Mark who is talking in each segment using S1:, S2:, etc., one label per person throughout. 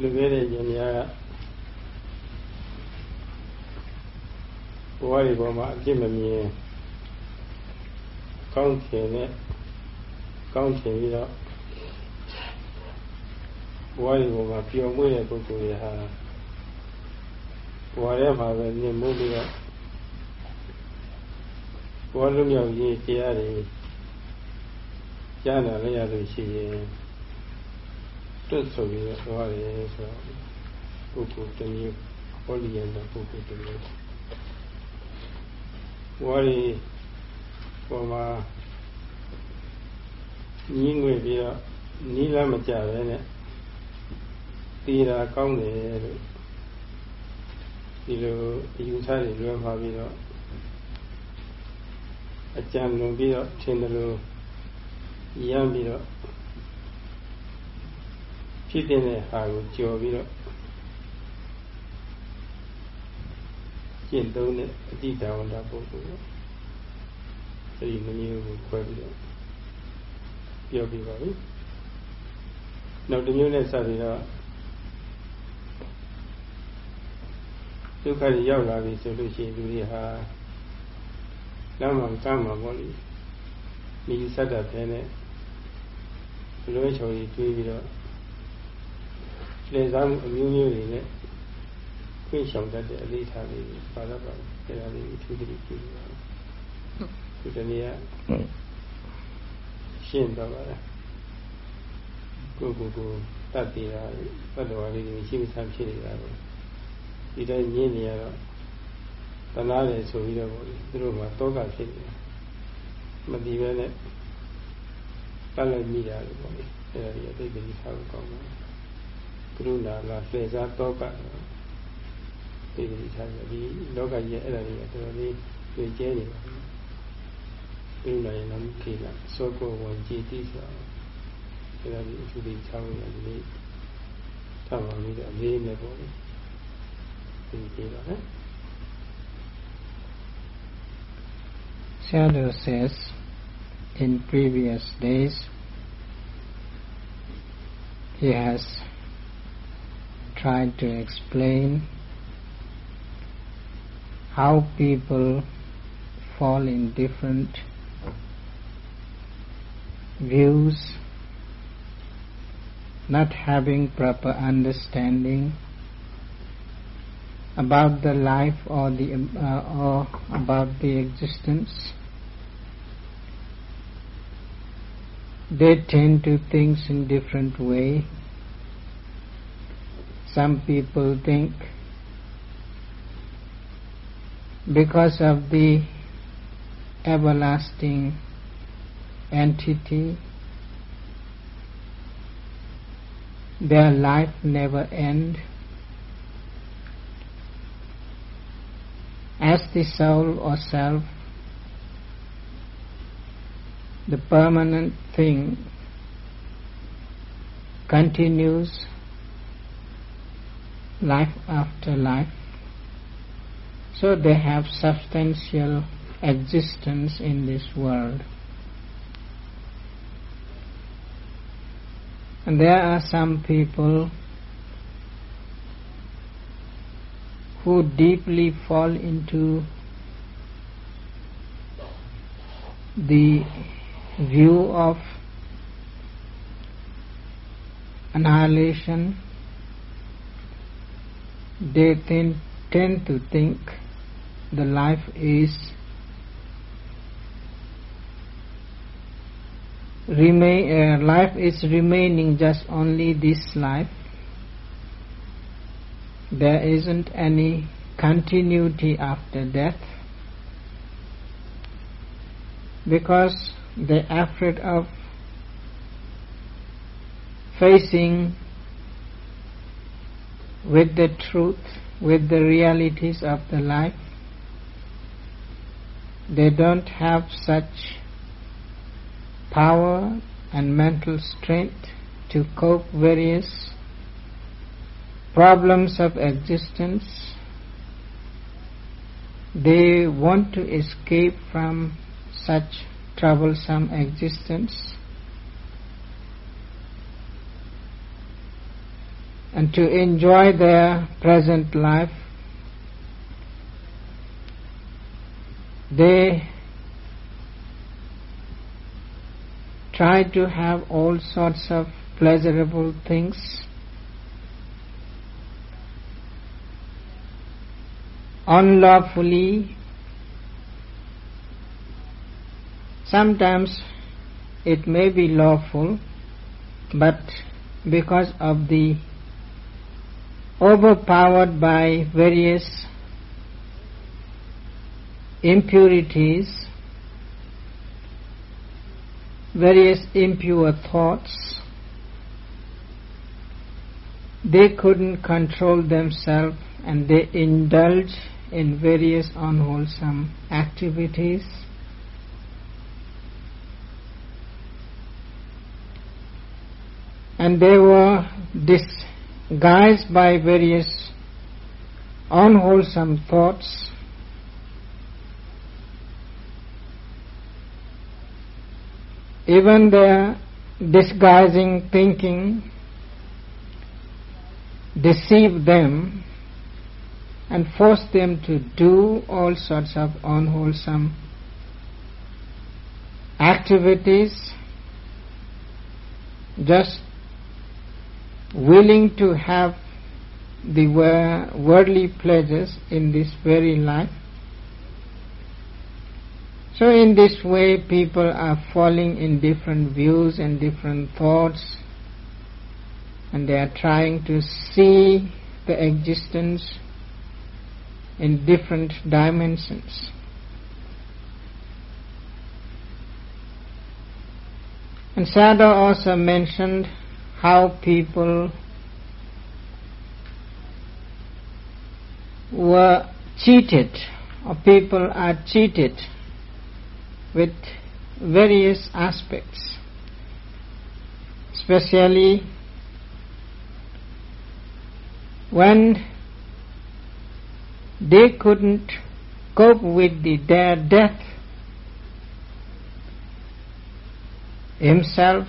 S1: လူခဲ့တဲ့ဉာဏ်များကဘဝတွေပေါ်မှာအပြစ်မမြင်ကောင်းချင်နဲ့ကောင်းချင်ပြီးတော့ဘဝတွေပေါ်မှာပျော်မွေ့တဲ့ပုဂ္ဂိုလ်တွေဟာဘဝထဲမှာပဲနေမှုပြီးတော့ဘဝလုံးရောက်ရေးတရားတွေကြားနာလည်းရလို့ရှိရင် တွတ်ဆိုပြီးတော့သွားတယ်ဆိုတော့ပုဂ္ဂိုလ်တစ်မျိုးဟောလီယန်တဲ့ပုဂ္ဂိုလ်တစ်မျိုးဘဝတွေပေါ်မှာညီးငွေပြီးတော့နီးလမ်းမကြပဲနဲ့တည်တာကောင်းတယ်လို့ဒီလိုအယူဆတွေလွဲမှာပြီးတော့အကြံလွန်ပြီးတော့ထင်တယ်လို့ရမ်းပြီးတော့ ဖြစ်တဲ့ဟာကိုကြော်ပြီးတော့ကျင့်သုံးတဲ့အတိတဝန္တပုဂ္ဂိုလ်အဲဒီမမျိုးကိုခွဲပြီးတော့ပြောပြပါပြီနောက်တစ်မျိုးနဲ့စပြီးတော့ဒုက္ခတွေရောက်လာပြီဆိုလို့ရှိရင်လူတွေဟာလမ်းမှာကမ်းမှာပေါ့လေမိစက်တဲ့ဖဲနဲ့လွှဲချော်ကြီးတွေးပြီးတော့ လည်စားမှုအမျိုးမျိုးတွေနဲ့ခွင့်ဆောင်တတ်တဲ့အလေးထားလေးပါတော့ပါအဲ့ဒါလေးသူတိကြည့်ပါဒီတနေ့ကရှင်းတော့ပါလားကိုကိုကိုတတ်သေးတာဘတ်တော်လေးတွေရှိမှဆဖြစ်နေတာပဲဒီတိုင်းညင်းနေရတော့တလားတယ်ဆိုပြီးတော့သူတို့ကတောကဖြစ်နေတယ်မတည်ပဲနဲ့ပတ်လိုက်မိတာလို့ပေါ့လေအဲ့ဒါကြီးအသိပညာထားဖို့ကောင်းတယ် ကရုဏာကစေစားတောကသိနေချင်တယ်ဒီလောကကြီးရဲ့အဲ့ဒါတွေကတော်တော်လေးတွေ့ကျဲနေပါဘူးကရုဏာရဲ့နာမကိလစောကောဝံကြည်တိဆိုအဲ့ဒါဒီအထူးလေးချောင်းရဒီလေးထားပါလို့အလေးနဲ့ပေါ့လေဒီကြည့်ပါနော်
S2: Sayadaw says, in previous days, he has tried to explain how people fall in different views, not having proper understanding about the life or the uh, or about the existence. They tend to think in different way some people think because of the everlasting entity their life never end. As the soul or self, the permanent thing continues life after life. So they have substantial existence in this world. And there are some people who deeply fall into the view of annihilation, they tend, tend to think the life is remain uh, life is remaining just only this life. There isn't any continuity after death. Because they're afraid of facing with the truth, with the realities of the life. They don't have such power and mental strength to cope various problems of existence. They want to escape from such troublesome existence. And to enjoy their present life, they try to have all sorts of pleasurable things. Unlawfully, sometimes it may be lawful, but because of the overpowered by various impurities, various impure thoughts, they couldn't control themselves and they indulge in various unwholesome activities. And they were disguised by various unwholesome thoughts even their disguising thinking deceive them and force them to do all sorts of unwholesome activities just willing to have the worldly pleasures in this very life so in this way people are falling in different views and different thoughts and they are trying to see the existence in different dimensions. And Sayadaw also mentioned how people were cheated or people are cheated with various aspects, especially when they couldn't cope with the, their death himself,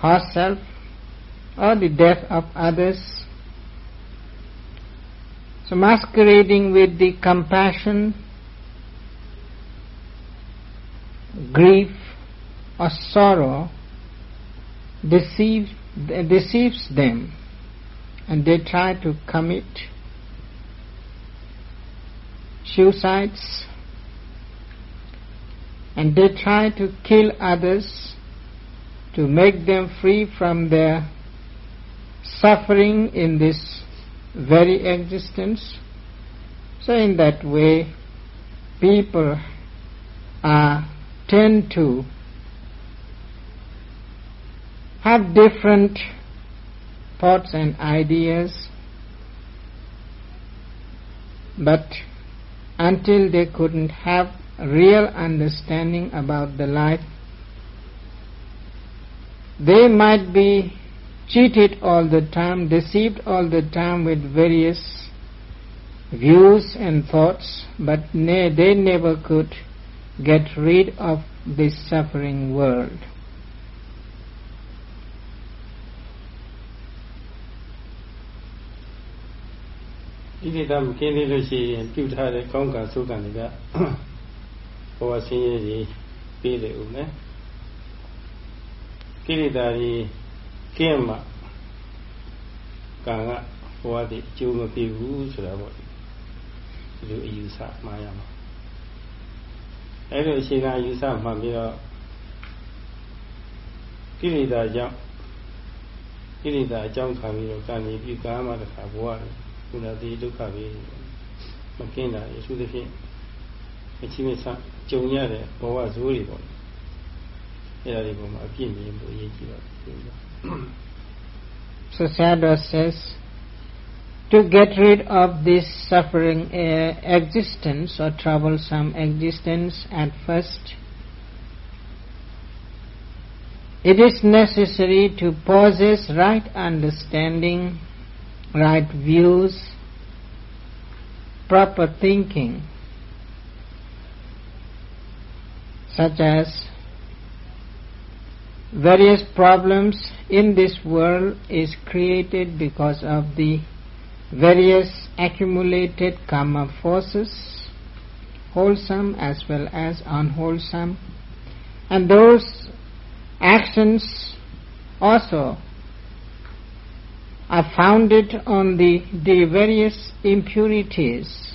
S2: herself, or the death of others. So masquerading with the compassion grief or sorrow deceives, deceives them and they try to commit suicides and they try to kill others to make them free from their suffering in this very existence. So in that way people are tend to have different thoughts and ideas, but until they couldn't have real understanding about the life, they might be cheated all the time, deceived all the time with various views and thoughts, but ne they never could get rid of this suffering world.
S1: ကင်းသေးလို့ရှိရင်ပြုထားတဲ့ကောင်းကံသုကံတွေကဘဝဆင်းရဲကြီးပြီးလေဦးမယ်။ကိရိတာကြီးကင်းမှကံကဘဝတည်အကျိုးမပေးဘူးဆိုတာပေါ့ဒီလိုအယူဆမှားရမှာအဲ့လိုအခြေခံယူဆမှပြီးတော့ကိလေသာကြောင့်ကိလေသာအကြောင်းခံပြီးတော့ကံကြီးပြုကားမှတခါဘဝကုဏတိဒုက္ခပဲမကင်းတာအထူးသဖြင့်အချင်းချင်းစကြုံရတဲ့ဘဝဇိုးတွေပေါ့အဲ့ဒါတွေပေါ်မှာအပြည့်မြင်ဖို့အရေးကြီးတော့
S2: So Says to get rid of this suffering uh, existence or troublesome existence at first, it is necessary to possess right understanding, right views, proper thinking, such as various problems in this world is created because of the various accumulated karma forces, wholesome as well as unwholesome, and those actions also are founded on the, the various impurities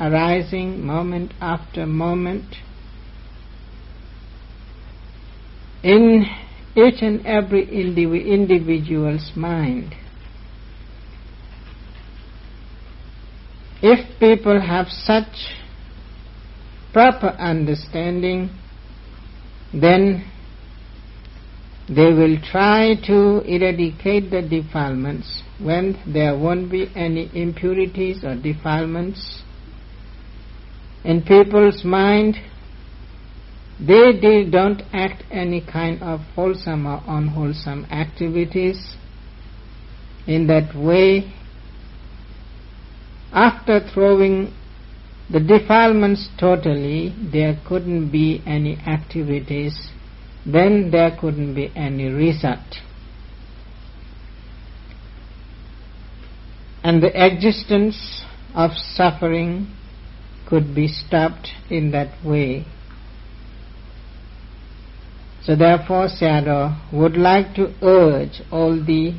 S2: arising moment after moment. In each and every indiv individual's mind. If people have such proper understanding, then they will try to eradicate the defilements when there won't be any impurities or defilements in people's mind they, don't act any kind of wholesome or unwholesome activities in that way. After throwing the defilements totally there couldn't be any activities then there couldn't be any result and the existence of suffering could be stopped in that way so therefore Sayadaw would like to urge all the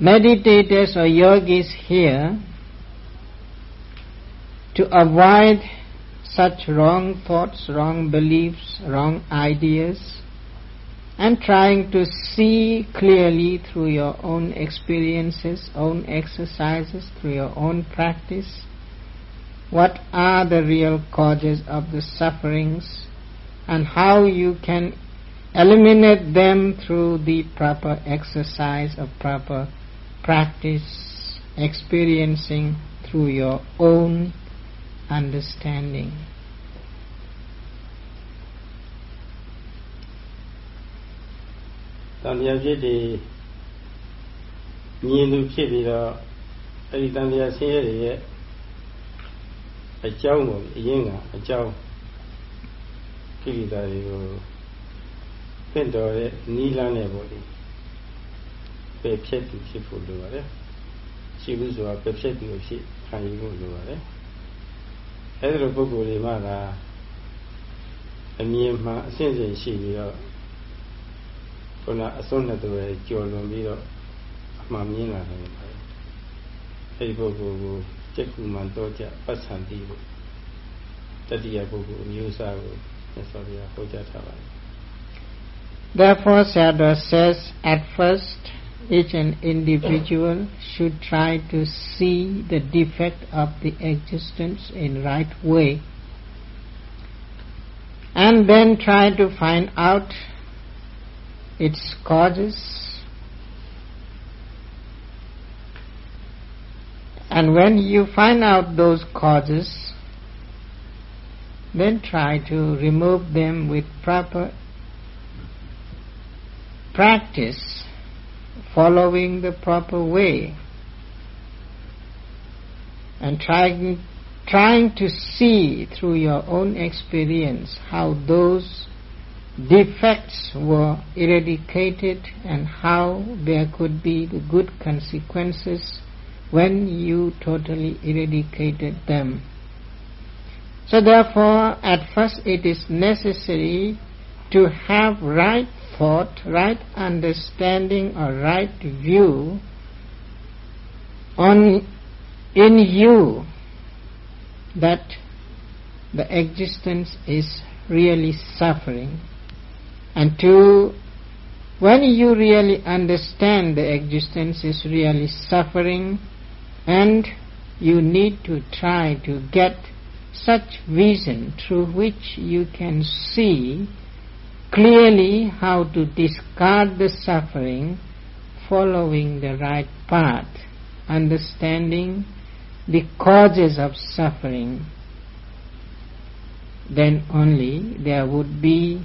S2: meditators or yogis here to avoid such wrong thoughts, wrong beliefs, wrong ideas, and trying to see clearly through your own experiences, own exercises, through your own practice, what are the real causes of the sufferings and how you can eliminate them through the proper exercise of proper practice, experiencing through your own understanding.
S1: Tạm ဖြစ်တွေမြင်သူဖြစ်ပြီးတော့အဲဒီတန်တရားဆင်းရဲတွေရဲ့အကြောင်းကိုအရင်ကအကြောင်း ကိလေသာတွေကိုသင့်တော်တဲ့နီးလန်းတဲ့ပေါ့လေပယ်ဖြတ်သူဖြစ်ဖို့လိုပါတယ်ရှိဘူးဆိုတာပယ်ဖြတ်သူဖြစ်ခံယူဖို့လိုပါတယ်အဲဒီလိုပုဂ္ဂိုလ်တွေမှသာအမြင်မှအစဉ်စဉ်ရှိပြီးတော့ခုနအစွန်းနဲ့တူရကြော်လွန်ပြီးတော့အမှန်မြင်လာတယ်ပါတယ်အဲဒီပုဂ္ဂိုလ်ကိုစက်ကူမှန်တော့ကြပတ်ဆံပြီးဖို့တတိယပုဂ္ဂိုလ်အမျိုးအစားကို
S2: Therefore, Sayadaw says, at first, each an individual should try to see the defect of the existence in right way and then try to find out its causes and when you find out those causes then try to remove them with proper practice, following the proper way, and trying, trying to see through your own experience how those defects were eradicated and how there could be good consequences when you totally eradicated them. So therefore, at first it is necessary to have right thought, right understanding or right view on in you that the existence is really suffering. And to when you really understand the existence is really suffering and you need to try to get such vision through which you can see clearly how to discard the suffering following the right path, understanding the causes of suffering, then only there would be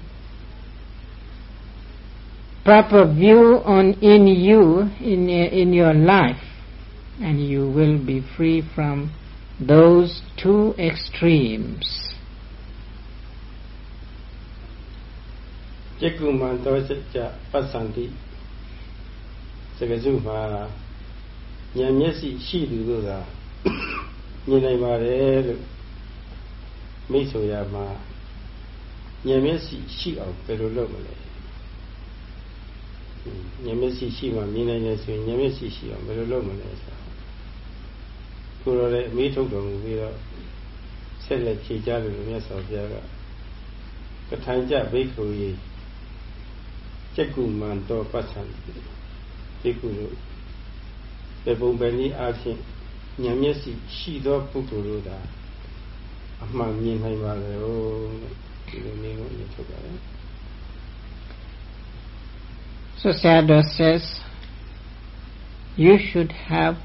S2: proper view on in you in in your life and you will be free from those two extremes.
S1: Mm. ကိုတော်လည်းအမေးထုတ်တော်မူပြီးတော့ဆက်လက်ဖြေကြားလို့မြတ်စွာဘုရားကကထိုင်ကြဘိက္ခုရေကျက်ကုမန်တော်ပတ်ဆံဒီကုလို့ပေပုံပဲနည်းအားဖြင့်ဉာဏ်မျက်စိရှိသောပုဂ္ဂိုလ်တို့သာအမှန်မြင်နိုင်ပါလေ။ဒီလိုမျိုးကိုညွှန်ပြတယ်
S2: So Sayadaw says, you should have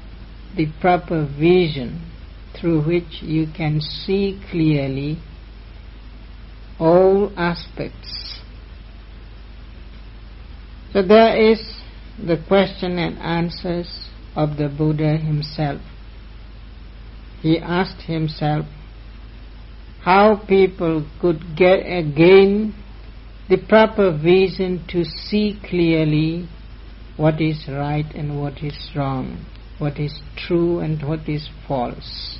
S2: the proper vision through which you can see clearly all aspects. So there is the question and answers of the Buddha himself he asked himself how people could get again the proper vision to see clearly what is right and what is wrong, what is true and what is false.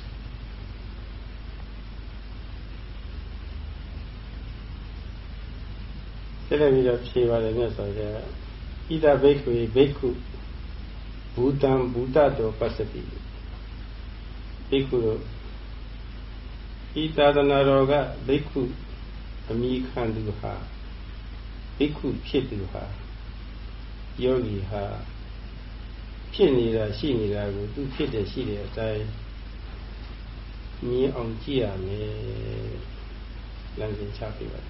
S1: Ida bhikkhu bhikkhu bhutam bhutato pasati ဘိက္ခုတို့ဤသာသနာတော်ကဘိက္ခုအမိခံသူဟာဘိက္ခုဖြစ်သူဟာယောဂီဟာ ဖြစ်နေတာရှိနေတာကိုသူဖြစ်တယ်ရှိတယ်အတိုင်းမြင်အောင်ကြည့်ရမယ်လမ်းစဉ်ချပြပါ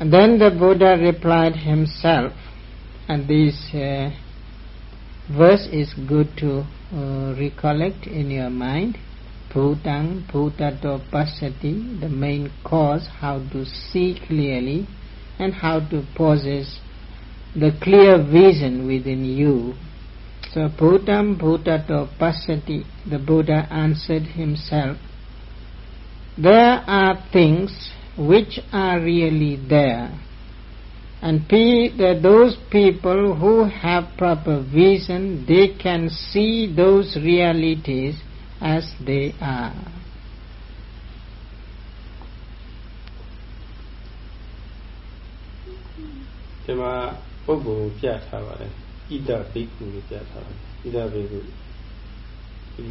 S2: And then the Buddha replied himself, and this uh, verse is good to uh, recollect in your mind bhutang bhutato pasati the main cause how to see clearly and how to possess the clear vision within you so bhutam bhutato pasati the buddha answered himself there are things which are really there and P, that those people who have proper vision, they can see those realities as they are.
S1: ဒီမှာ ပုဂ္ဂိုလ်ပြထားပါတယ်ဣဒဘိက္ခုလို့ပြထားပါတယ်ဣဒဘိက္ခုဣ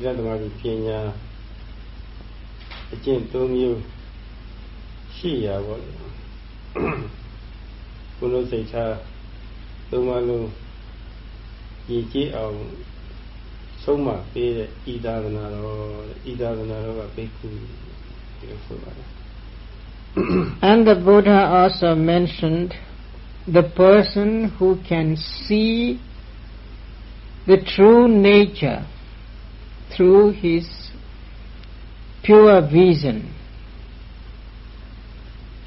S1: ဒသမารီပညာအကျင့်၃မျိုးရှိရပါလေကိုယ်လုံးစိတ်ထားသုံးပါလုံးရည်ကြည်အောင်ဆုံးမပေးတဲ့ဤသာသနာတော်ဤသာသနာတော်ကဘိက္ခုဒီလိုဆိုပါတယ်
S2: And the Buddha also mentioned the person who can see the true nature through his pure vision.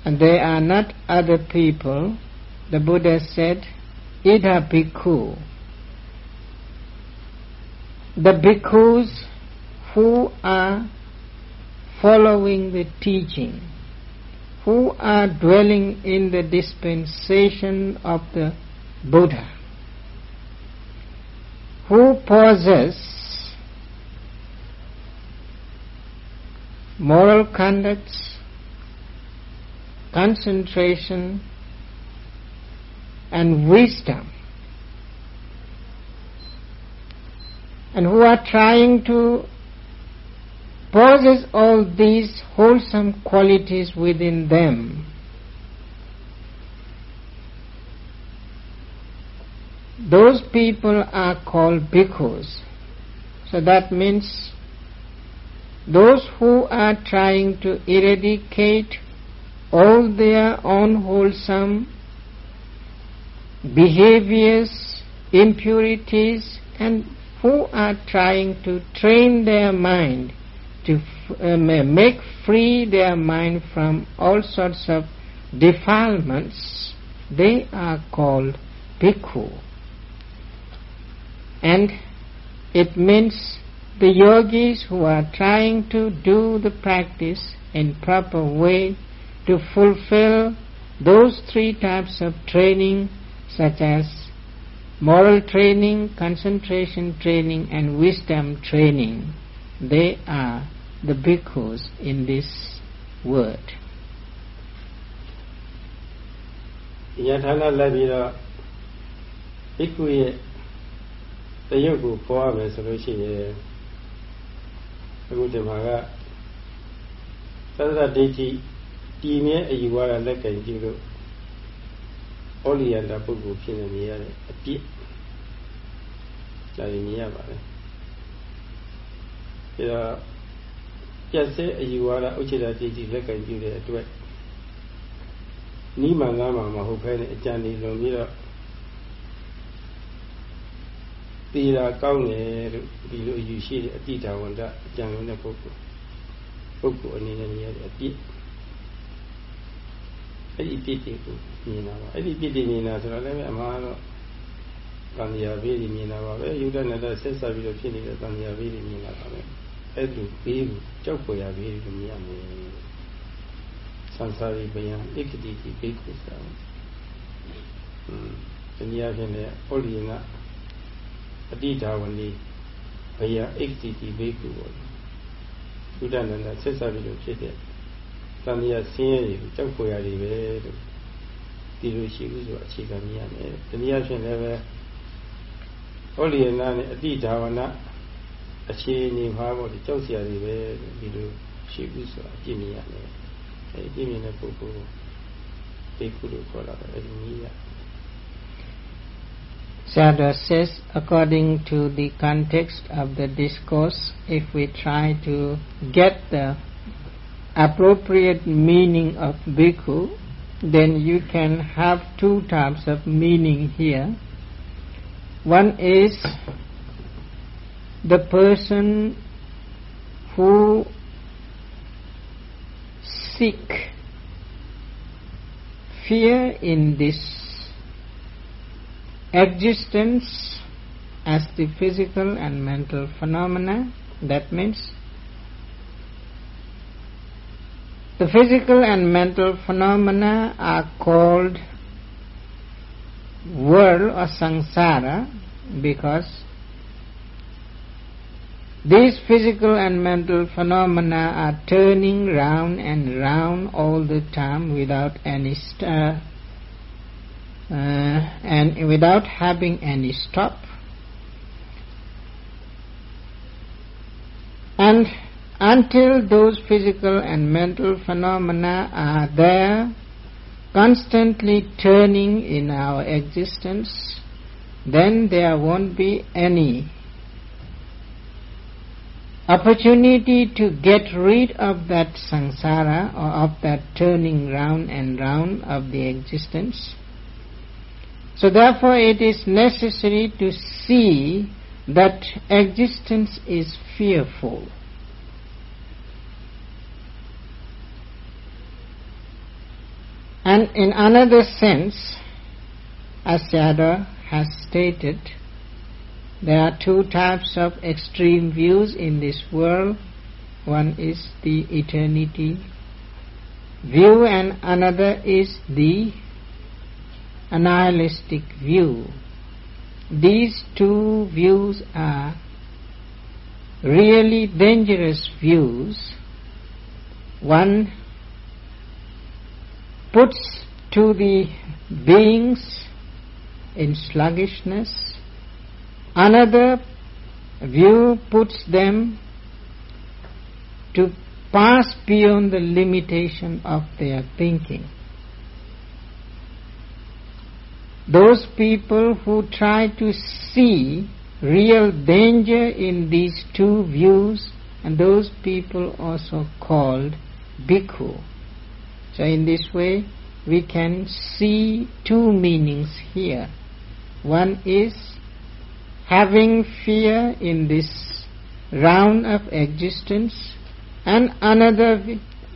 S2: And they are not other people the Buddha said, Ida bhikkhu. The bhikkhus who are following the teaching, who are dwelling in the dispensation of the Buddha, who possess moral conducts, concentration, and wisdom and who are trying to possess all these wholesome qualities within them. Those people are called bhikkhus. So that means those who are trying to eradicate all their unwholesome behaviors, impurities, and who are trying to train their mind to uh, make free their mind from all sorts of defilements, they are called bhikkhu. And it means the yogis who are trying to do the practice in proper way to fulfill those three types of training such as moral training, concentration training and wisdom training, they are the bhikkhus in this word.
S1: ယထာဏလက်ပြီးတော့ဘိက္ခုရဲ့တရုပ်ကိုပေါ်ရမယ်ဆိုလို့ရှိရင်အခုဒီမှာကသဒ္ဒဒိဋ္ဌိတည်မြဲအယူဝါဒလက်ကင်ကြည့်လို့ဩလီယန္တာပုဂ္ဂိုလ်ဖြစ်နေနေရတဲ့အပြစ်ဒါရင်မြင်ရပါတယ်ဒါ တော့ပြတ်စဲအယူဝါဒဥစ္စေတာကြည့်ကြည့်လက်ကင်ကြည့်တဲ့အတွက်နိမန်ငါမှာမဟုတ်ဖဲနဲ့အကြံနေလွန်ပြီးတော့တည်တာကောင်းတယ်လို့ဒီလိုယူရှိတဲ့အတိတာဝန္တအကြံလုံးတဲ့ပုဂ္ဂိုလ်ပုဂ္ဂိုလ်အနေနဲ့မြင်ရတဲ့အပြစ်အဲ့ဒီပြစ်တွေကိုမြင်တာပါအဲ့ဒီပြစ်တွေမြင်တာဆိုတော့လည်းအမှားတော့တန်မြာဘေးတွေမြင်တာပါပဲယုဒနဲ့တော့ဆက်ဆက်ပြီးတော့ဖြစ်နေတဲ့တန်မြာဘေးတွေမြင်တာပါပဲ အဲ့ဒီဘေးကိုကြောက်ဖွယ်ရဘေးတွေမြင်ရမယ်သံသာရိပယံဧကတိတိဘိက္ခုစာอืมတနည်းအားဖြင့်လည်းဩလီယအတိဒါဝနီဘယဧကတိတိဘိက္ခုပေါ့ဘုဒ္ဓနန္ဒဆက်ဆက်ပြီးတော့ဖြစ်တဲ့တန်မြာဆင်းရဲတွေကိုကြောက်ဖွယ်ရတွေပဲလို့ဒီလိုရှိဘူးဆိုအခြေခံမြင်ရမယ်တနည်းအားဖြင့်လည်းပဲဩလီယနာနဲ့အတိဒါဝနာ အခြေအနေမှာပေါ့ဒီကြောက်စရာတွေပဲဒီလိုရှိဘူးဆိုတာအပြည့်မြင်ရမယ်အဲပြည့်မြင်တဲ့ပုဂ္ဂိုလ်ဒီကုလို့ခေါ်တာအဲဒီနည်းရ
S2: Sayadaw says, according to the context of the discourse, if we try to get the appropriate meaning of bhikkhu, then you can have two types of meaning here. One is the person who seek fear in this existence as the physical and mental phenomena. That means the physical and mental phenomena are called world or samsara because these physical and mental phenomena are turning round and round all the time without any uh, uh, and without having any stop. And until those physical and mental phenomena are there, constantly turning in our existence, then there won't be any opportunity to get rid of that samsara or of that turning round and round of the existence. So therefore it is necessary to see that existence is fearful. And in another sense, as Sayadaw has stated, there are two types of extreme views in this world. One is the eternity view and another is the annihilistic view. These two views are really dangerous views. One puts to the beings in sluggishness Another view puts them to pass beyond the limitation of their thinking. Those people who try to see real danger in these two views, and those people also called bhikkhu. So in this way, we can see two meanings here. One is having fear in this round of existence and another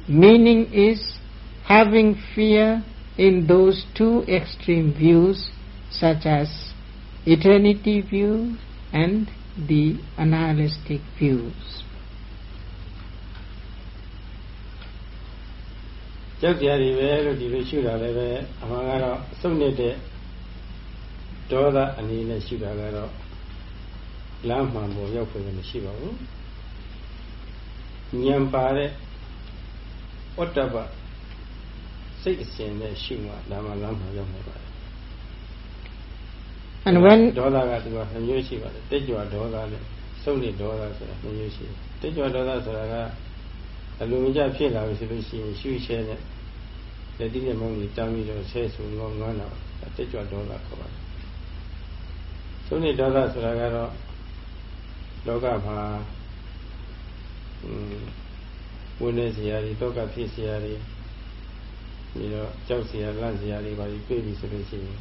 S2: meaning is having fear in those two extreme views such as eternity view and the annihilistic views.
S1: ကြောက်တရားတွေပဲလို့ဒီလိုရှုတာလည်းပဲအမှန်ကတော့စုံနေတဲ့ဒေါသအနေနဲ့ရှုတာကတော့ လမ်းမှန်ပေါ်ရောက်ဖို့မရှိပါဘူးဉာဏ်ပါတဲ့ဩတ္တပစိတ်အစဉ်နဲ့ရှုမှဒါမှလမ်းမှန်ရောက်မှာပါ
S2: And when
S1: ဒေါသကဒီမှာနှမျိုးရှိပါတယ်တိတ်ကြွဒေါသနဲ့စုံနေဒေါသဆိုတာနှမျိုးရှိတယ်တိတ်ကြွဒေါသဆိုတာကအလိုမကျဖြစ်လာပြီဆိုလို့ရှိရင်ရှုရှဲနဲ့လက်တိနဲ့မောင်းကြီးတောင်းပြီးတော့ဆဲဆိုငေါငန်းတော့တိတ်ကြွဒေါသခေါ်ပါတယ်စုံနေဒေါသဆိုတာကတော့ လောကမှာဝိနည်းစရာတွေတောကဖြစ်စရာတွေပြီးတော့ကြောက်စရာလန့်စရာတွေပါပြီးတွေ့ပြီဆိုလို့ရှိရင်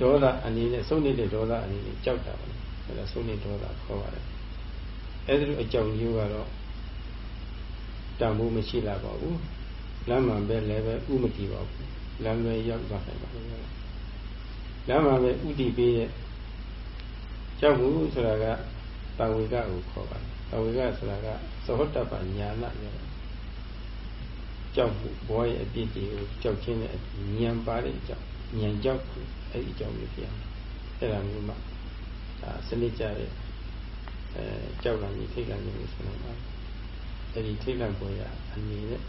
S1: ဒေါသအနေနဲ့ဆုံးနေတဲ့ဒေါသအနေနဲ့ကြောက်တာပါအဲဒါဆုံးနေဒေါသခေါ်ပါတယ်အဲဒီလိုအကြောင်းမျိုးကတော့တန်ဖို့မရှိလာပါဘူးလမ်းမှန်ပဲလည်းပဲဥမတည်ပါဘူးလမ်းပဲရောက်သွားနိုင်ပါဘူးလမ်းမှန်ပဲဥတည်ပေးတဲ့ ကြောက်မှုဆိုတာကတာဝေကကိုခေါ်ပါတယ်တာဝေကဆိုတာကသဟောတပညာနာနဲ့ကြောက်မှုဘောရဲ့အပြစ်တွေကိုကြောက်ခြင်းနဲ့ဉာဏ်ပါတဲ့အကြောင်းဉာဏ်ကြောက်အဲ့ဒီအကြောင်းမျိုးဖြစ်အောင်အဲ့ဒါမျိုးမှဒါစနစ်ကြတဲ့အဲကြောက်လာပြီးထိတ်လာနေလို့ဆိုတော့အဲ့ဒီထိတ်လာပေါ်ရအနေနဲ့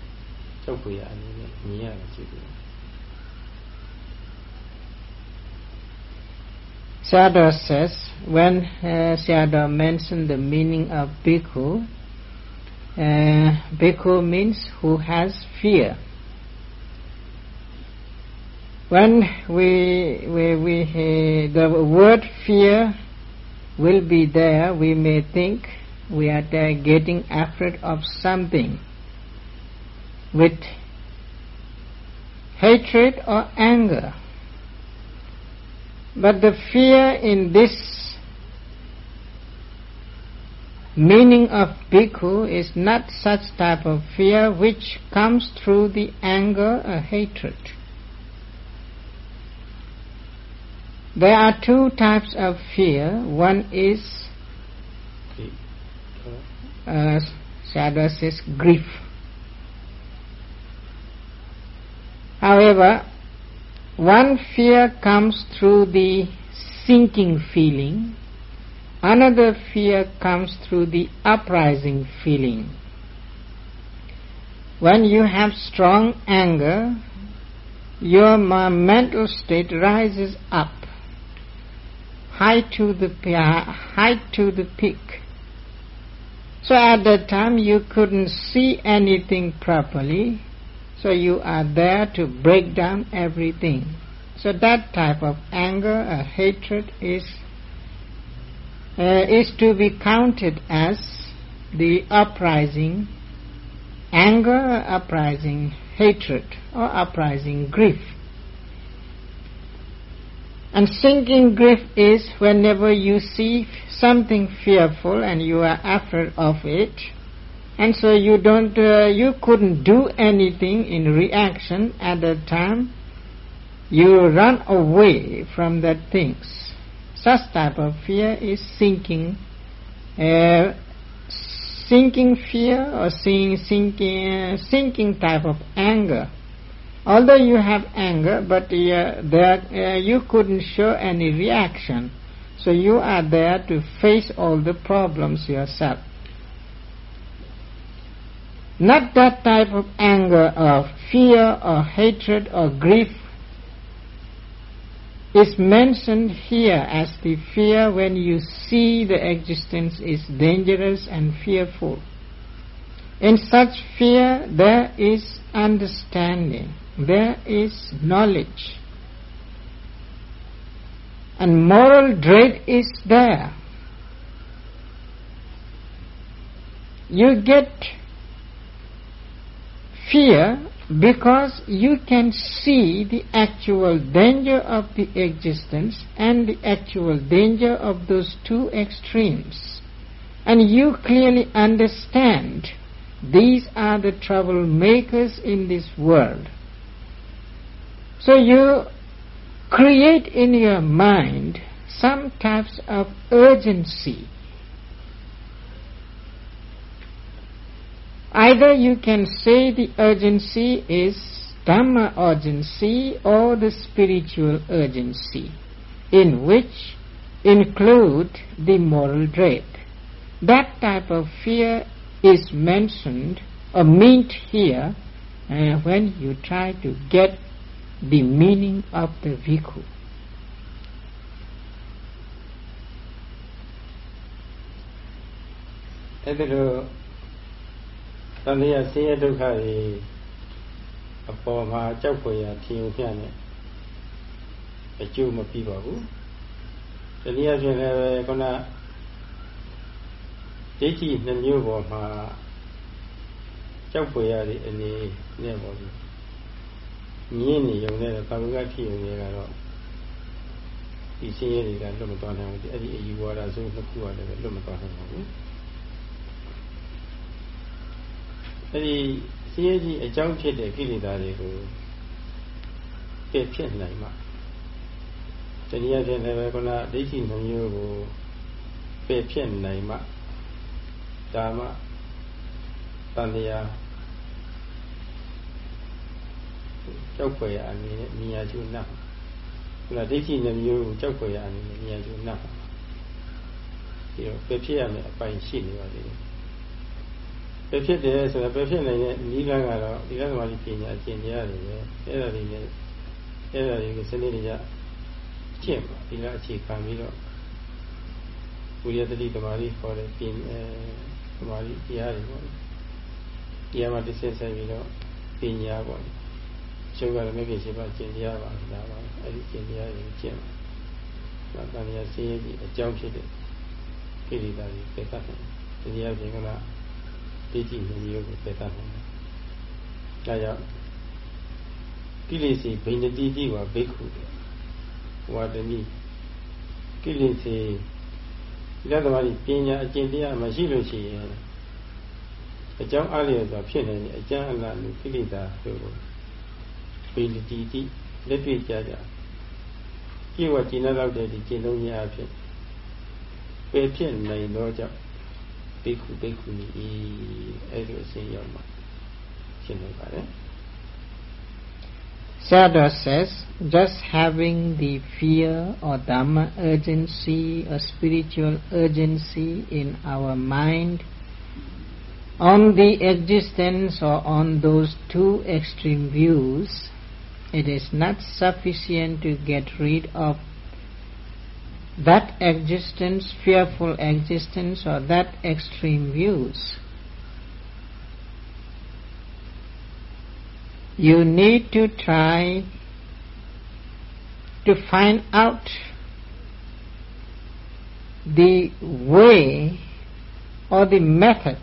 S1: ကြောက်ပေါ်ရအနေနဲ့မြင်ရတာရှိတယ်
S2: Sayadaw says, when uh, mentioned the meaning of bhikkhu, uh, bhikkhu means who has fear. When we, we, we uh, the word fear will be there, we may think we are getting afraid of something with hatred or anger. But the fear in this meaning of bhikkhu is not such type of fear which comes through the anger or hatred. There are two types of fear. One is, uh, Sayadaw says, grief. However, one fear comes through the sinking feeling, another fear comes through the uprising feeling. When you have strong anger, your mental state rises up, high to the high to the peak. So at that time you couldn't see anything properly, so you are there to break down everything. So that type of anger or hatred is uh, is to be counted as the uprising anger, uprising hatred, or uprising grief. And sinking grief is whenever you see something fearful and you are afraid of it, and so you don't uh, you couldn't do anything in reaction at that time. You run away from that things. Such type of fear is sinking. Uh, sinking fear or seeing sinking uh, sinking type of anger. Although you have anger but uh, there uh, you couldn't show any reaction. So you are there to face all the problems yourself not that type of anger or fear or hatred or grief is mentioned here as the fear when you see the existence is dangerous and fearful. In such fear there is understanding, there is knowledge. And moral dread is there. You get fear because you can see the actual danger of the existence and the actual danger of those two extremes. And you clearly understand these are the troublemakers in this world. So you create in your mind some types of urgency Either you can say the urgency is Dhamma urgency or the spiritual urgency, in which include the moral dread. That type of fear is mentioned or meant here uh, when you try to get the meaning of the bhikkhu.
S1: Eh တန်တရားဆင်းရဲဒုက္ခတွေအပေါ်မှာကြောက်ဖွယ်ရာထင်ုံဖြန့်နဲ့အကျိုးမပြီးပါဘူး။တနည်းအားဖြင့်လည်းခုနဒိဋ္ဌိနှမျိုးပေါ်မှာကြောက်ဖွယ်ရာတွေအနေနဲ့ပေါ့လေ။ညင်းနေုံနဲ့ဘာဝကဖြစ်ုံတွေကတော့ဒီဆင်းရဲတွေကလွတ်မသွားနိုင်ဘူး။အဲ့ဒီအယူဝါဒဆိုနှစ်ခုကလည်းလွတ်မသွားနိုင်ပါဘူး။ အဲဒီဆင်းရဲကြီးအကြောင်းဖြစ်တဲ့ကိလေသာတွေကိုပြည့်ဖြစ်နိုင်မှာတနည်းအားဖြင့်လည်းပဲခုနဒိဋ္ဌိနှမျိုးကိုပြည့်ဖြစ်နိုင်မှာဒါမှတန်တရားကြောက်ဖွယ်ရအနေနဲ့မြညာကျုံနှံ့ခုနဒိဋ္ဌိနှမျိုးကိုကြောက်ဖွယ်ရအနေနဲ့မြညာကျုံနှံ့ဒီတော့ပြည့်ဖြစ်ရမယ်အပိုင်းရှိနေပါသေးတယ် ပဲဖြစ်တယ်ဆိုတော့ပဲဖြစ်နိုင်တဲ့နိလန်းကတော့ဒီလသမားကြီးပညာအကျင့်တရားတွေပဲအဲ့ဒါတွေနဲ့အဲ့ဒါတွေကိုစနစ်တကျကျင့်ပါဒီလအခြေခံပြီးတော့ဝိရတတိသမားကြီးခေါ်တဲ့ပြင်အဲသမားကြီးတရားတွေပေါ့တရားမှာတစ်ဆင့်ဆက်ပြီးတော့ပညာပေါ့ကျုပ်ကတော့မဂ္ဂင်ရှိပါကျင့်တရားပါဒါပါအဲ့ဒီကျင့်တရားတွေကျင့်ပါဒါတန်ရာစည်းရေးအကြောင်းဖြစ်တဲ့ကိလေသာတွေပြတ်တတ်တယ်တရားပြင်ကလား ဒိဋ္ဌိမျိုးမျိုးကိုပယ်တတ်နိုင်တယ်။ဒါကြောင့်ကိလေစီဘိန္ဒတိတိဝဘိက္ခုဝါဒမိကိလေစီဒီလသမารီပညာအကျင့်တရားမရှိလို့ရှိရင်အကြောင်းအားလျော်စွာဖြစ်နေတဲ့အကျမ်းအလားလူကိလေသာတို့ကိုဘိန္ဒတိတိလက်တွေ့ကြကြပြေဝကျင့်တော့တဲ့ဒီကျင့်သုံးများအဖြစ်ပယ်ဖြစ်နိုင်တော့ကြောင့် Bhikkhu,
S2: Sayadaw says, just having the fear or Dhamma urgency or spiritual urgency in our mind on the existence or on those two extreme views, it is not sufficient to get rid of that existence, fearful existence, or that extreme views. You need to try to find out the way or the method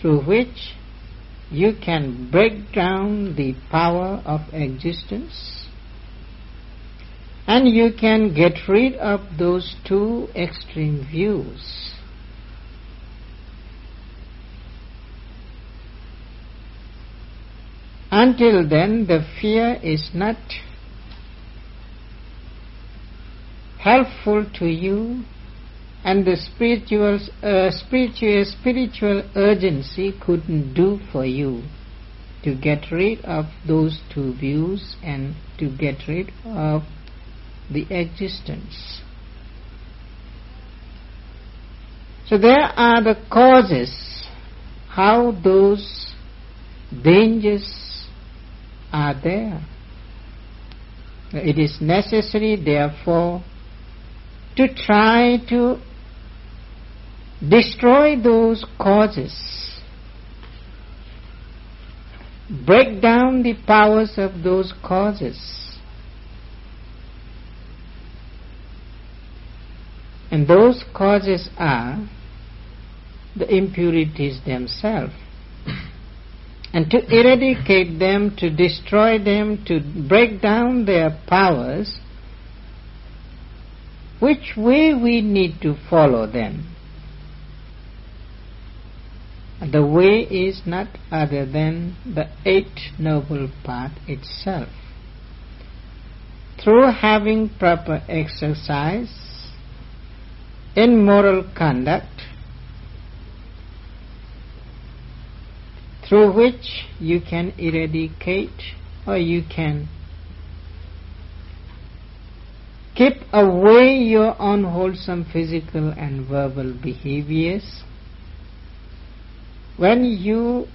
S2: through which you can break down the power of existence and you can get rid of those two extreme views. Until then, the fear is not helpful to you, and the spiritual, uh, spiritual, spiritual urgency couldn't do for you to get rid of those two views and to get rid of the existence. So there are the causes, how those dangers are there. It is necessary, therefore, to try to destroy those causes, break down the powers of those causes And those causes are the impurities themselves. and to eradicate them, to destroy them, to break down their powers, which way we need to follow them? The way is not other than the Eight Noble Path itself. Through having proper exercise, in moral conduct through which you can eradicate or you can keep away your unwholesome physical and verbal behaviors. When you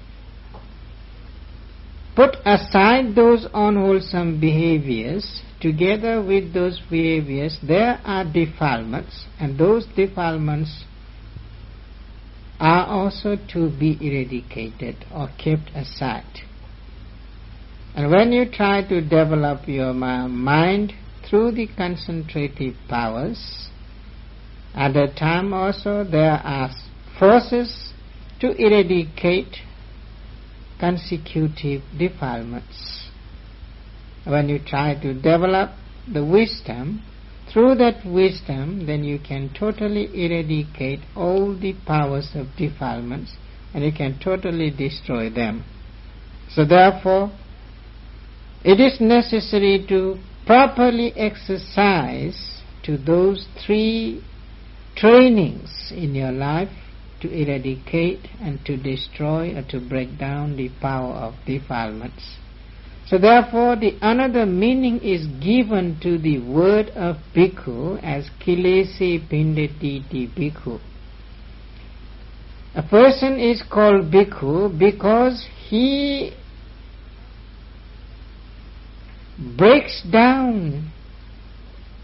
S2: put aside those unwholesome behaviors, together with those behaviors, there are defilements, and those defilements are also to be eradicated or kept aside. And when you try to develop your mind through the concentrative powers, at that time also there are forces to eradicate consecutive defilements. When you try to develop the wisdom, through that wisdom, then you can totally eradicate all the powers of defilements and you can totally destroy them. So therefore, it is necessary to properly exercise to those three trainings in your life to eradicate and to destroy or to break down the power of defilements. So therefore the another meaning is given to the word of bhikkhu as kilese bhindati bhikkhu. A person is called bhikkhu because he breaks down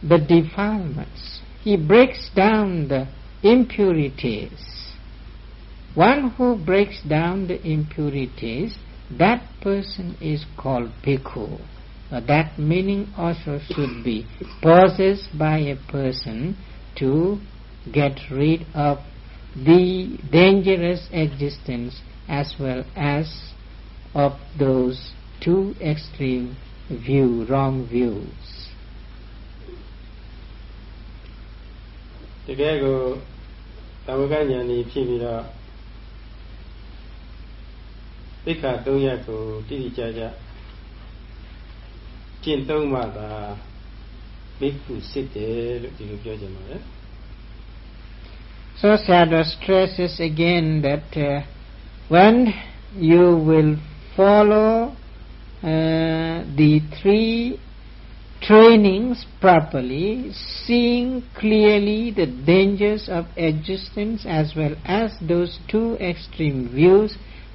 S2: the defilements. He breaks down the impurities. One who breaks down the impurities that person is called bhikkhu. Uh, that meaning also should be possessed by a person to get rid of the dangerous existence as well as of those two extreme view, wrong views.
S1: တကယ်ကိုသမဂဉာဏ်ဤဖြစ်ပြီးတော့ သိက္ခာ၃ရပ်ကိုတိတိကျကျကျင့်သုံးမှသာဘိက္ခုစစ်တယ်လို့ဒီလိုပြောကြမှာလေ
S2: So Sayadaw stresses again that uh, when you will follow uh, the three trainings properly, seeing clearly the dangers of existence as well as those two extreme views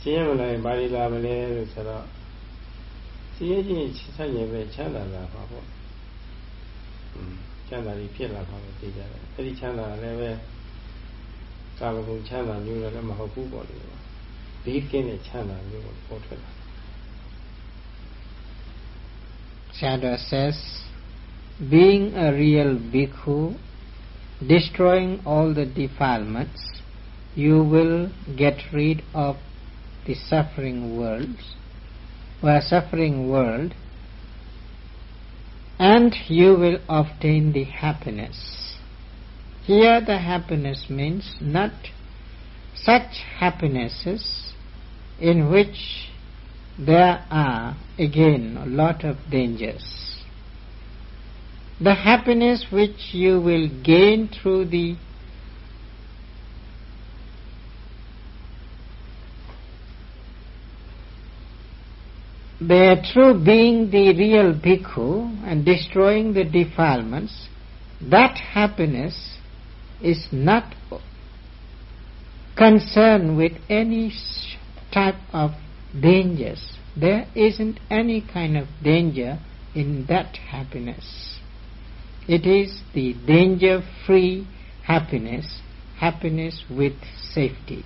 S1: ဆင်းရဲမလိုက်ဘာတွေလာမလဲလို့ဆိုတော့ဆင်းရဲခြင်းဆက်ရင်ပဲချမ်းသာလာပါပေါ့ချမ်းသာပြီးဖြစ်လာပါပဲသိကြတယ်အဲ့ဒီချမ်းသာလည်းပဲကာမဂုဏ်ချမ်းသာမျိုးလည်းမဟုတ်ဘူးပေါ့လေဘေးကင်းတဲ့ချမ်းသာမျိုးကိုပေါ်ထွက်လာ
S2: Sayadaw says, being a real bhikkhu, destroying all the defilements, you will get rid of the suffering world, or suffering world, and you will obtain the happiness. Here the happiness means not such happinesses in which there are again a lot of dangers. The happiness which you will gain through the There, through being the real bhikkhu and destroying the defilements, that happiness is not concerned with any type of dangers. There isn't any kind of danger in that happiness. It is the danger-free happiness, happiness with safety.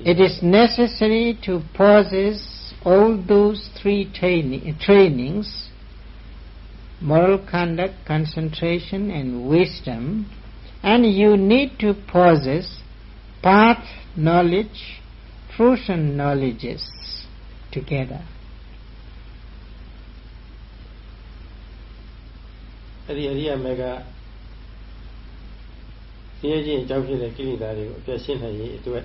S2: it is necessary to possess all those three training, trainings moral conduct concentration and wisdom and you need to possess path knowledge fruition knowledges together
S1: အဲ့ဒီအရိယာမေကဆင်းရဲခြင်းအကြောင်းဖြစ်တဲ့ကိလေသာတွေကိုအပြတ်ရှင်းနိုင်ရေးအတွက်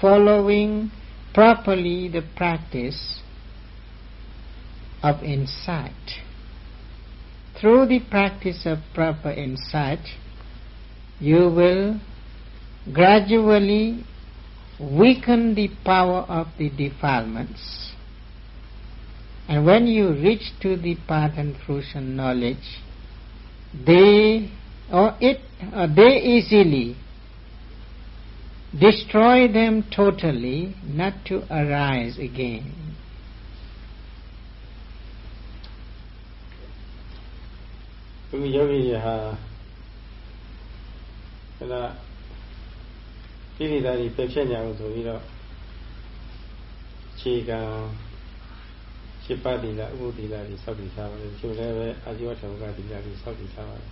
S2: following properly the practice of insight. Through the practice of proper insight, you will gradually weaken the power of the defilements. And when you reach to the path and fruition knowledge, they or it or they easily destroy them totally, not to arise again.
S1: ကိလေသာတွေပယ်ဖြတ်ကြအောင်ဆိုပြီးတော့ခြေကံရှိပတိလာဥပတိလာတွေစောက်တည်ထားပါတယ်ချို့လည်းပဲအာဇီဝထံကတိလာတွေစောက်တည်ထားပါတယ်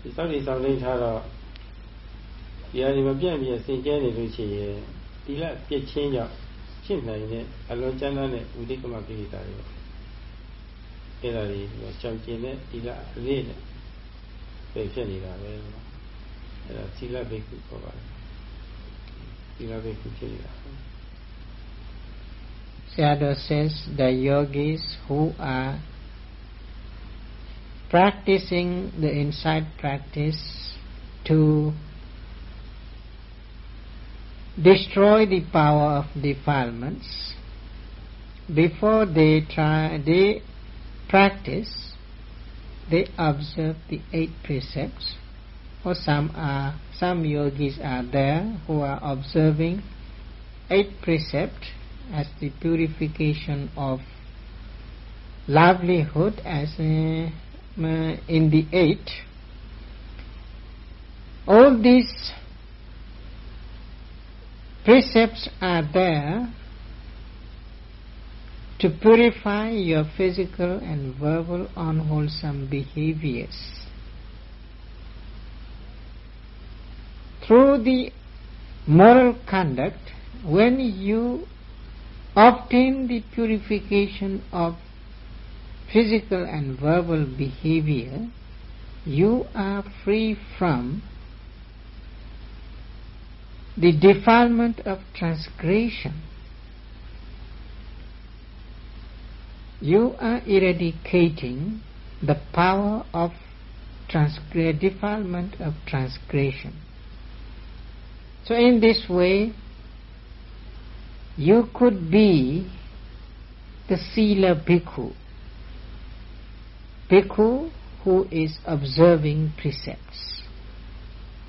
S1: ဒီစောက်တည်ဆောင်နေထားတော့ ဒီဟာတွေမပြန့်ပြီးဆင်ကျဲနေလို့ရှိရင်တိလပြည့်ချင်းကြောင့်ဖြစ်နိုင်တဲ့အလွန်ကျမ်းသာတဲ့ဥဒိကမကိရိတာတွေအဲ့ဒါတွေကြောင်ကျင်တဲ့တိလအလေးနဲ့ပဲဖြစ်နေတာပဲအဲ့ဒါတိလဘိက္ခုခေါ်ပါတယ်တိလဘိက္ခုဖြစ်နေတာ
S2: Sayadaw says the yogis who are practicing the insight practice to destroy the power of defilements before they try they practice they observe the eight precepts or some are some yogis are there who are observing eight precepts as the purification of livelihood as uh, in the eight. All these precepts are there to purify your physical and verbal unwholesome behaviors. Through the moral conduct, when you obtain the purification of physical and verbal behavior, you are free from the defilement of transgression. You are eradicating the power of defilement of transgression. So in this way, you could be the Sila Bhikkhu, Bhikkhu who is observing precepts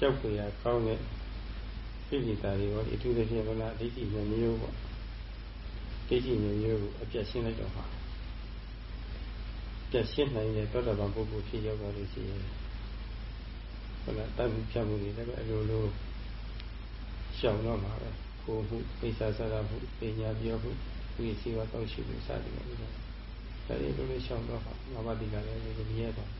S1: ကြောက်ကြရကောင်းတဲ့ကိလေသာတွေပေါ့ဒီအထူးသဖြင့်ခဏဒိဋ္ဌိမျိုးပေါ့ဒိဋ္ဌိမျိုးကိုအပြတ်ရှင်းလိုက်တော့မှာပြတ်ရှင်းနိုင်တဲ့သောတာပန်ပုဂ္ဂိုလ်ဖြစ်ရောက်သွားလို့ရှိရင်ဟုတ်လားတတ်မှုဖြတ်မှုတွေလည်းပဲအလိုလိုရှောင်တော့မှာပဲခိုကိုမှုပိဿာစရမှုပညာပြောမှုဒီစီဝါတောင်းရှိမှုစသည်ပါပဲဒါတွေလိုလေးရှောင်းတော့ငါးပါးဒီကလည်းဒီလိုမြဲတော့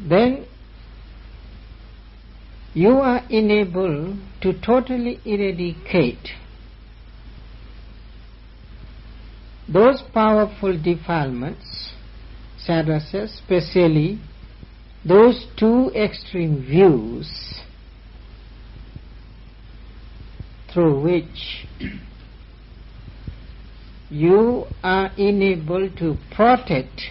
S2: then you are enabled to totally eradicate those powerful defilements, Sayadaw says, especially those two extreme views through which you are enabled to protect